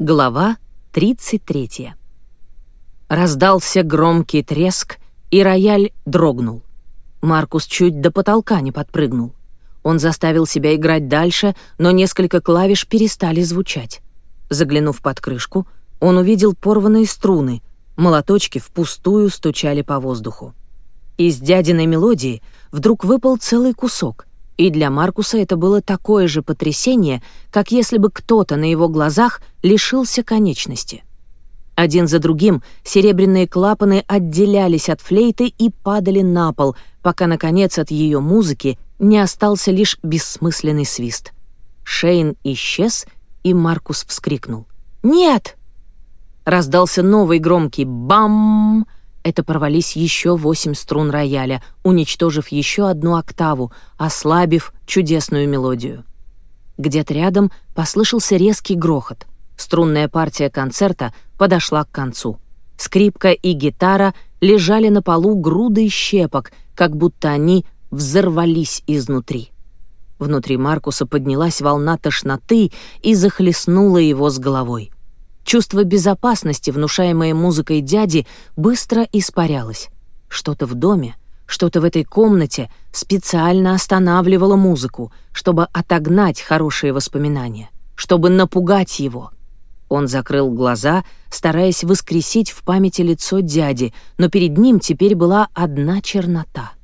Глава 33. Раздался громкий треск, и рояль дрогнул. Маркус чуть до потолка не подпрыгнул. Он заставил себя играть дальше, но несколько клавиш перестали звучать. Заглянув под крышку, он увидел порванные струны, молоточки впустую стучали по воздуху. Из дядиной мелодии вдруг выпал целый кусок, и для Маркуса это было такое же потрясение, как если бы кто-то на его глазах лишился конечности. Один за другим серебряные клапаны отделялись от флейты и падали на пол, пока, наконец, от ее музыки не остался лишь бессмысленный свист. Шейн исчез, и Маркус вскрикнул. «Нет!» Раздался новый громкий «бам!» это порвались еще восемь струн рояля, уничтожив еще одну октаву, ослабив чудесную мелодию. Где-то рядом послышался резкий грохот. Струнная партия концерта подошла к концу. Скрипка и гитара лежали на полу грудой щепок, как будто они взорвались изнутри. Внутри Маркуса поднялась волна тошноты и захлестнула его с головой. Чувство безопасности, внушаемое музыкой дяди, быстро испарялось. Что-то в доме, что-то в этой комнате специально останавливало музыку, чтобы отогнать хорошие воспоминания, чтобы напугать его. Он закрыл глаза, стараясь воскресить в памяти лицо дяди, но перед ним теперь была одна чернота —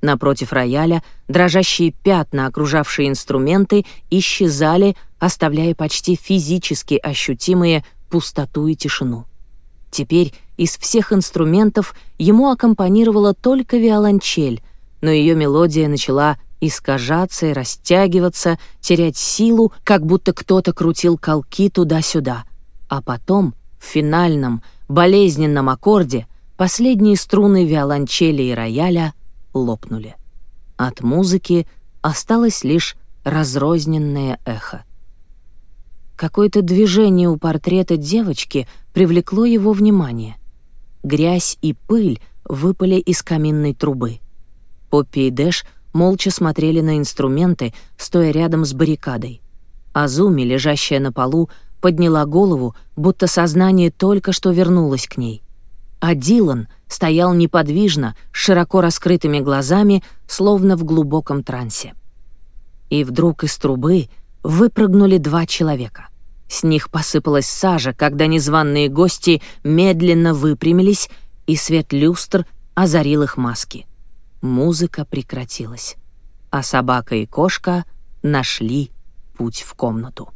Напротив рояля дрожащие пятна, окружавшие инструменты, исчезали, оставляя почти физически ощутимые пустоту и тишину. Теперь из всех инструментов ему аккомпанировала только виолончель, но ее мелодия начала искажаться и растягиваться, терять силу, как будто кто-то крутил колки туда-сюда. А потом, в финальном, болезненном аккорде, последние струны виолончели и рояля лопнули. От музыки осталось лишь разрозненное эхо. Какое-то движение у портрета девочки привлекло его внимание. Грязь и пыль выпали из каминной трубы. Поппи и Дэш молча смотрели на инструменты, стоя рядом с баррикадой. Азуми, лежащая на полу, подняла голову, будто сознание только что вернулось к ней а Дилан стоял неподвижно, с широко раскрытыми глазами, словно в глубоком трансе. И вдруг из трубы выпрыгнули два человека. С них посыпалась сажа, когда незваные гости медленно выпрямились, и свет люстр озарил их маски. Музыка прекратилась, а собака и кошка нашли путь в комнату.